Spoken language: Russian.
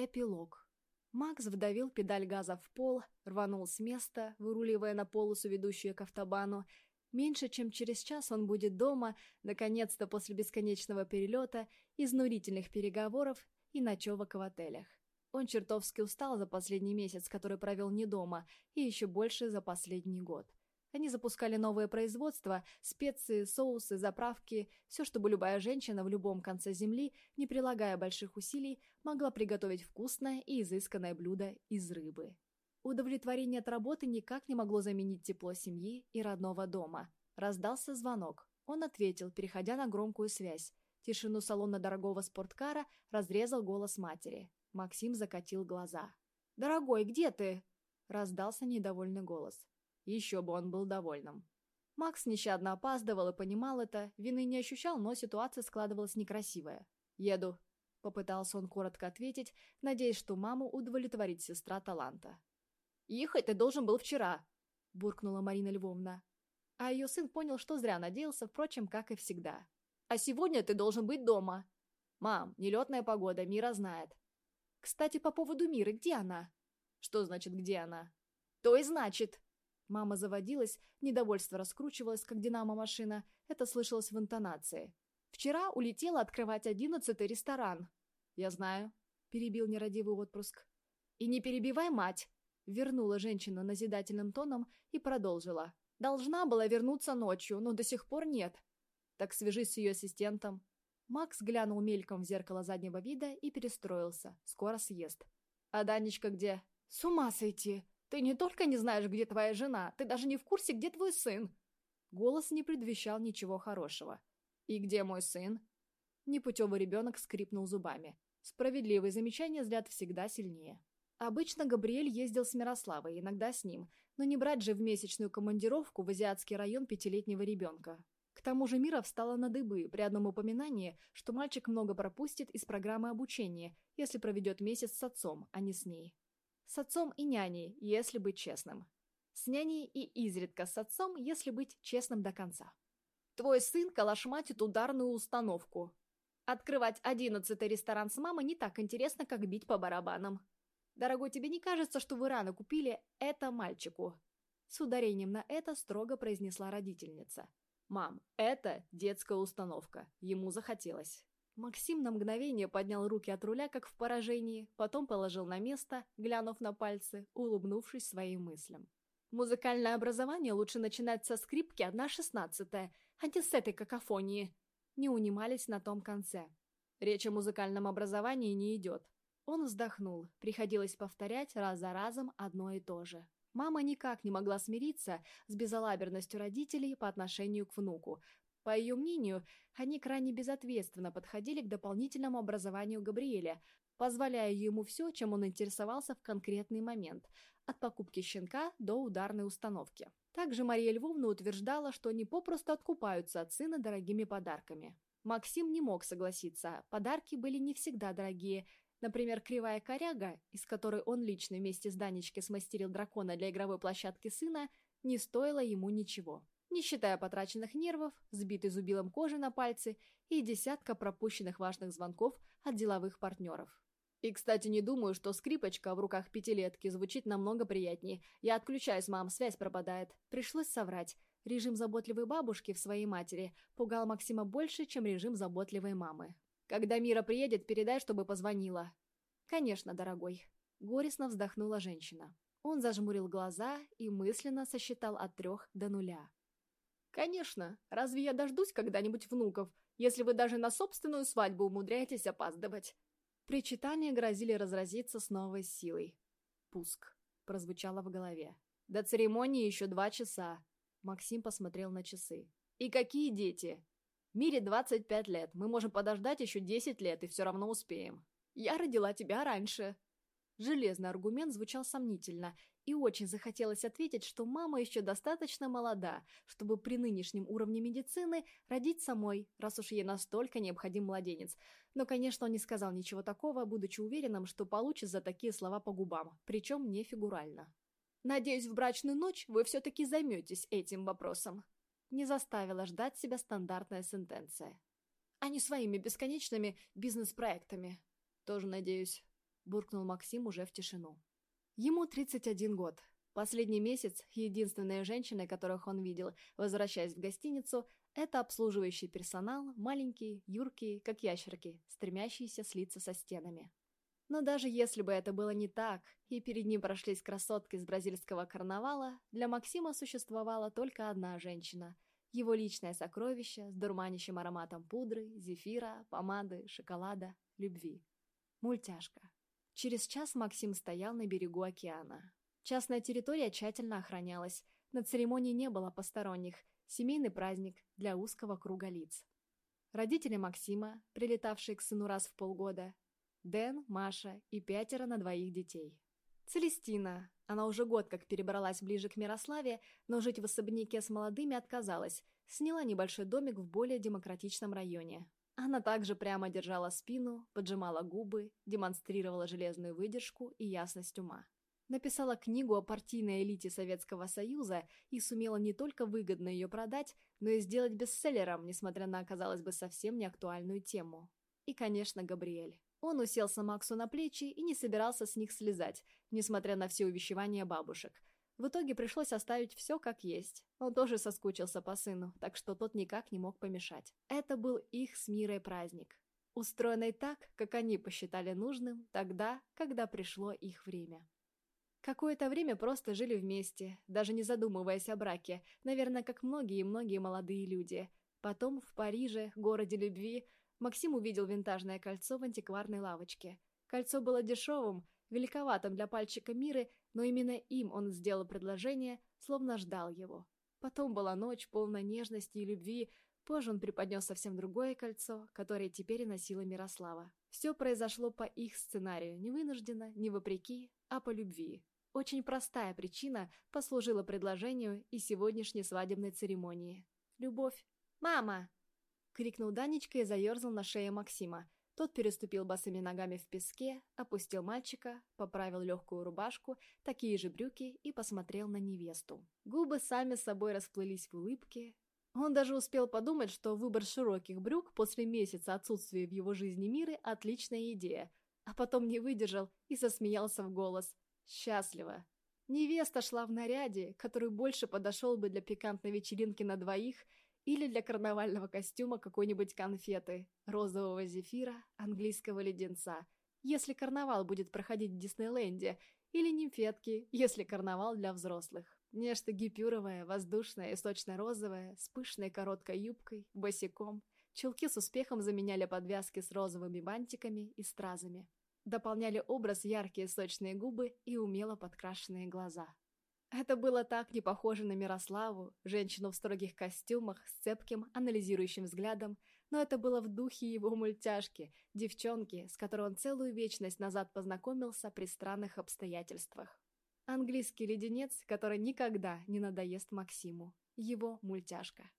Эпилог. Макс вдавил педаль газа в пол, рванул с места, выруливая на полосу, ведущую к автобану. Меньше чем через час он будет дома, наконец-то после бесконечного перелета, изнурительных переговоров и ночевок в отелях. Он чертовски устал за последний месяц, который провел не дома, и еще больше за последний год. Они запускали новое производство, специи, соусы, заправки, все, чтобы любая женщина в любом конце земли, не прилагая больших усилий, могла приготовить вкусное и изысканное блюдо из рыбы. Удовлетворение от работы никак не могло заменить тепло семьи и родного дома. Раздался звонок. Он ответил, переходя на громкую связь. Тишину салона дорогого спорткара разрезал голос матери. Максим закатил глаза. «Дорогой, где ты?» Раздался недовольный голос. Еще бы он был довольным. Макс нещадно опаздывал и понимал это, вины не ощущал, но ситуация складывалась некрасивая. «Еду», — попытался он коротко ответить, надеясь, что маму удовлетворит сестра таланта. «Ехать ты должен был вчера», — буркнула Марина Львовна. А ее сын понял, что зря надеялся, впрочем, как и всегда. «А сегодня ты должен быть дома». «Мам, нелетная погода, Мира знает». «Кстати, по поводу Миры, где она?» «Что значит, где она?» «То и значит». Мама заводилась, недовольство раскручивалось, как динамо-машина. Это слышалось в интонации. «Вчера улетела открывать одиннадцатый ресторан». «Я знаю», — перебил нерадивый отпуск. «И не перебивай мать!» — вернула женщина назидательным тоном и продолжила. «Должна была вернуться ночью, но до сих пор нет». «Так свяжись с ее ассистентом». Макс глянул мельком в зеркало заднего вида и перестроился. Скоро съест. «А Данечка где?» «С ума сойти! Ты не только не знаешь, где твоя жена, ты даже не в курсе, где твой сын!» Голос не предвещал ничего хорошего. «И где мой сын?» Непутевый ребенок скрипнул зубами. Справедливые замечания злят всегда сильнее. Обычно Габриэль ездил с Мирославой, иногда с ним, но не брать же в месячную командировку в азиатский район пятилетнего ребенка. К тому же Мира встала на дыбы при одном упоминании, что мальчик много пропустит из программы обучения, если проведет месяц с отцом, а не с ней. С отцом и няней, если быть честным. С няней и изредка с отцом, если быть честным до конца. Твой сын калашматит ударную установку. Открывать одиннадцатый ресторан с мамой не так интересно, как бить по барабанам. Дорогой, тебе не кажется, что вы рано купили это мальчику? С ударением на это строго произнесла родительница. «Мам, это детская установка. Ему захотелось». Максим на мгновение поднял руки от руля, как в поражении, потом положил на место, глянув на пальцы, улыбнувшись своим мыслям. «Музыкальное образование лучше начинать со скрипки одна шестнадцатая, а не с этой какофонии». Не унимались на том конце. Речь о музыкальном образовании не идет. Он вздохнул, приходилось повторять раз за разом одно и то же. Мама никак не могла смириться с безалаберностью родителей по отношению к внуку. По ее мнению, они крайне безответственно подходили к дополнительному образованию Габриэля, позволяя ему все, чем он интересовался в конкретный момент, от покупки щенка до ударной установки. Также Мария Львовна утверждала, что они попросту откупаются от сына дорогими подарками. Максим не мог согласиться, подарки были не всегда дорогие – Например, кривая коряга, из которой он лично вместе с Данечкой смастерил дракона для игровой площадки сына, не стоила ему ничего. Не считая потраченных нервов, сбитой зубилом кожи на пальцы и десятка пропущенных важных звонков от деловых партнеров. И, кстати, не думаю, что скрипочка в руках пятилетки звучит намного приятнее. Я отключаюсь, мам, связь пропадает. Пришлось соврать. Режим заботливой бабушки в своей матери пугал Максима больше, чем режим заботливой мамы. Когда Мира приедет, передай, чтобы позвонила». «Конечно, дорогой». Горестно вздохнула женщина. Он зажмурил глаза и мысленно сосчитал от трех до нуля. «Конечно. Разве я дождусь когда-нибудь внуков, если вы даже на собственную свадьбу умудряетесь опаздывать?» Причитания грозили разразиться с новой силой. «Пуск», — прозвучало в голове. «До церемонии еще два часа». Максим посмотрел на часы. «И какие дети? Мире 25 лет, мы можем подождать еще 10 лет и все равно успеем. Я родила тебя раньше». Железный аргумент звучал сомнительно, и очень захотелось ответить, что мама еще достаточно молода, чтобы при нынешнем уровне медицины родить самой, раз уж ей настолько необходим младенец. Но, конечно, он не сказал ничего такого, будучи уверенным, что получит за такие слова по губам, причем не фигурально. «Надеюсь, в брачную ночь вы все-таки займетесь этим вопросом», не заставила ждать себя стандартная сентенция. А не своими бесконечными бизнес-проектами. Тоже надеюсь. буркнул Максим уже в тишину. Ему 31 год. Последний месяц единственные женщины, которых он видел, возвращаясь в гостиницу, это обслуживающий персонал, маленькие, юркие, как ящерки, стремящиеся слиться со стенами. Но даже если бы это было не так, и перед ним прошлись красотки с бразильского карнавала, для Максима существовала только одна женщина – его личное сокровище с дурманящим ароматом пудры, зефира, помады, шоколада, любви. Мультяшка. Через час Максим стоял на берегу океана. Частная территория тщательно охранялась, на церемонии не было посторонних, семейный праздник для узкого круга лиц. Родители Максима, прилетавшие к сыну раз в полгода, Дэн, Маша и пятеро на двоих детей. Целестина. Она уже год как перебралась ближе к Мирославе, но жить в особняке с молодыми отказалась, сняла небольшой домик в более демократичном районе. Она также прямо держала спину, поджимала губы, демонстрировала железную выдержку и ясность ума. Написала книгу о партийной элите Советского Союза и сумела не только выгодно ее продать, но и сделать бестселлером, несмотря на, казалось бы, совсем неактуальную тему. И, конечно, Габриэль. Он уселся Максу на плечи и не собирался с них слезать, несмотря на все увещевания бабушек. В итоге пришлось оставить все как есть. Он тоже соскучился по сыну, так что тот никак не мог помешать. Это был их с Мирой праздник. Устроенный так, как они посчитали нужным, тогда, когда пришло их время. Какое-то время просто жили вместе, даже не задумываясь о браке, наверное, как многие и многие молодые люди. Потом в Париже, городе любви, Максим увидел винтажное кольцо в антикварной лавочке. Кольцо было дешевым, великоватым для пальчика Миры, но именно им он сделал предложение, словно ждал его. Потом была ночь, полная нежности и любви, позже он преподнес совсем другое кольцо, которое теперь и носила Мирослава. Все произошло по их сценарию, не вынужденно, не вопреки, а по любви. Очень простая причина послужила предложению и сегодняшней свадебной церемонии. Любовь. «Мама!» крикнул Данечка и заерзал на шее Максима. Тот переступил босыми ногами в песке, опустил мальчика, поправил легкую рубашку, такие же брюки и посмотрел на невесту. Губы сами собой расплылись в улыбке. Он даже успел подумать, что выбор широких брюк после месяца отсутствия в его жизни мира – отличная идея, а потом не выдержал и засмеялся в голос. Счастливо. Невеста шла в наряде, который больше подошел бы для пикантной вечеринки на двоих – или для карнавального костюма какой-нибудь конфеты, розового зефира, английского леденца, если карнавал будет проходить в Диснейленде, или нимфетки, если карнавал для взрослых. Нечто гипюровое, воздушное и сочно-розовое, с пышной короткой юбкой, босиком. Чулки с успехом заменяли подвязки с розовыми бантиками и стразами. Дополняли образ яркие сочные губы и умело подкрашенные глаза. Это было так не похоже на Мирославу, женщину в строгих костюмах, с цепким, анализирующим взглядом, но это было в духе его мультяшки, девчонки, с которой он целую вечность назад познакомился при странных обстоятельствах. Английский леденец, который никогда не надоест Максиму. Его мультяшка.